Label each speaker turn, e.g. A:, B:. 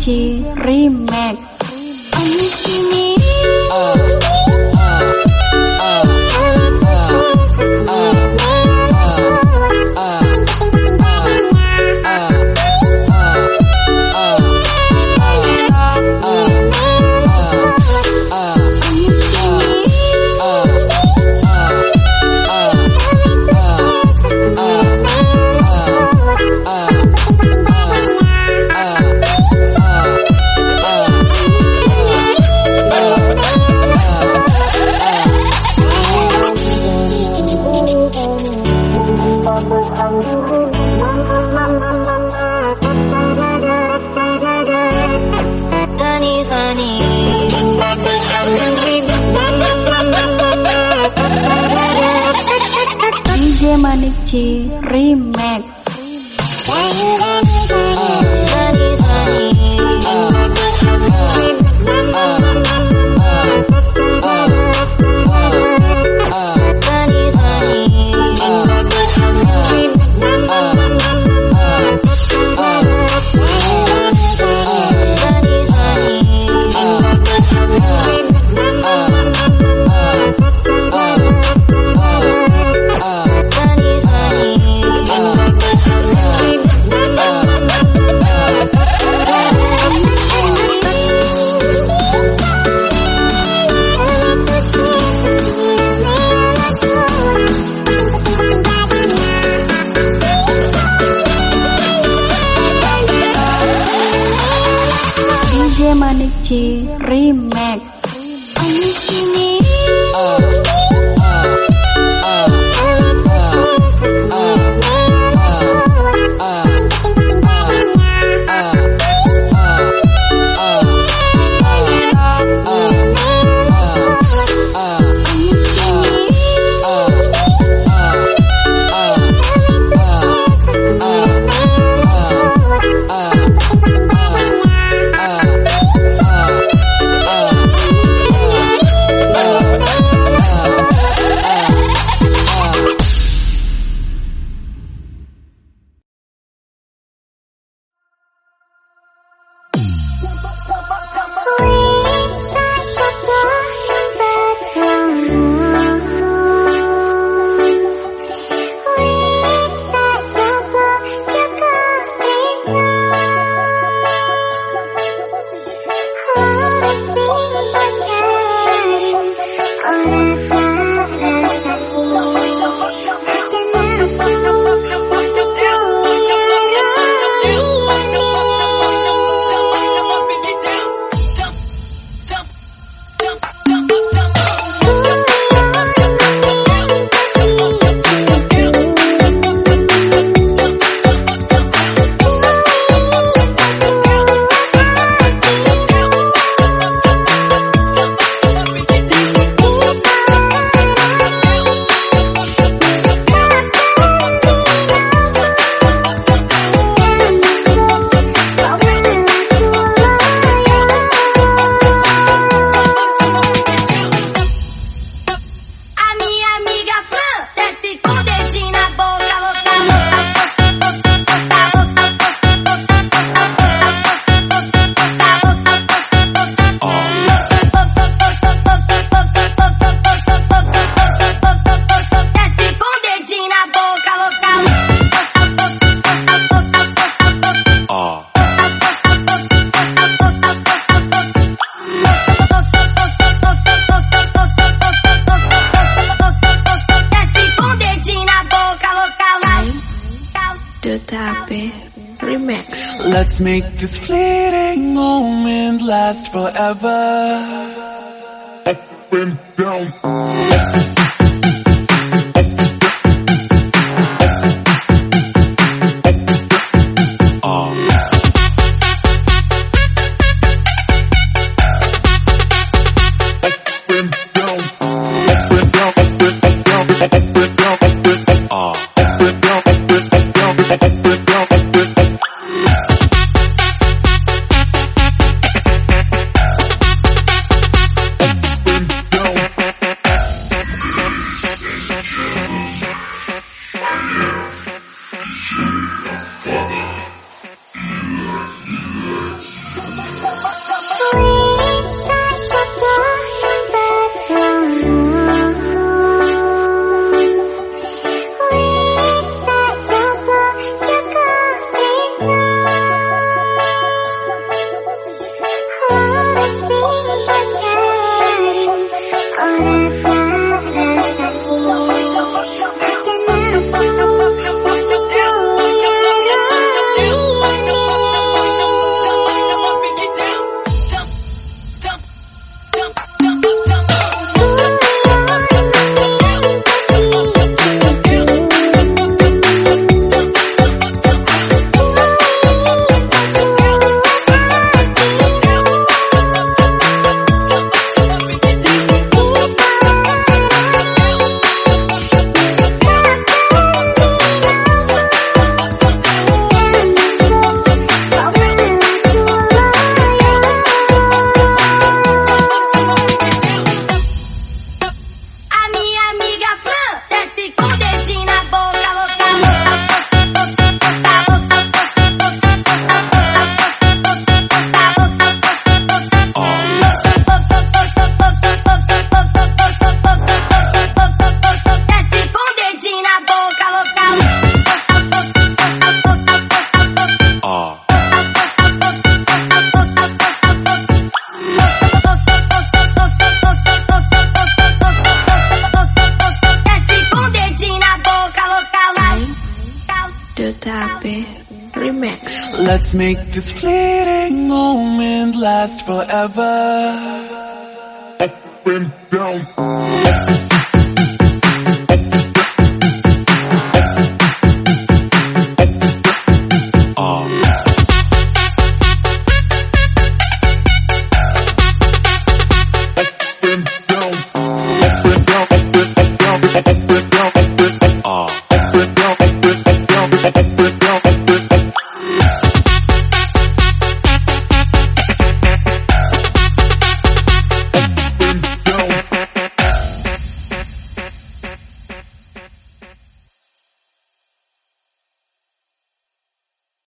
A: DJ Remix. DJ Manik Remix. Remix. DJ Manik Remix. Remix. Remix.
B: Let's make this fleeting moment last forever.
C: Up and down.
D: Remix.
B: Let's make this fleeting moment last forever.
C: Up and down.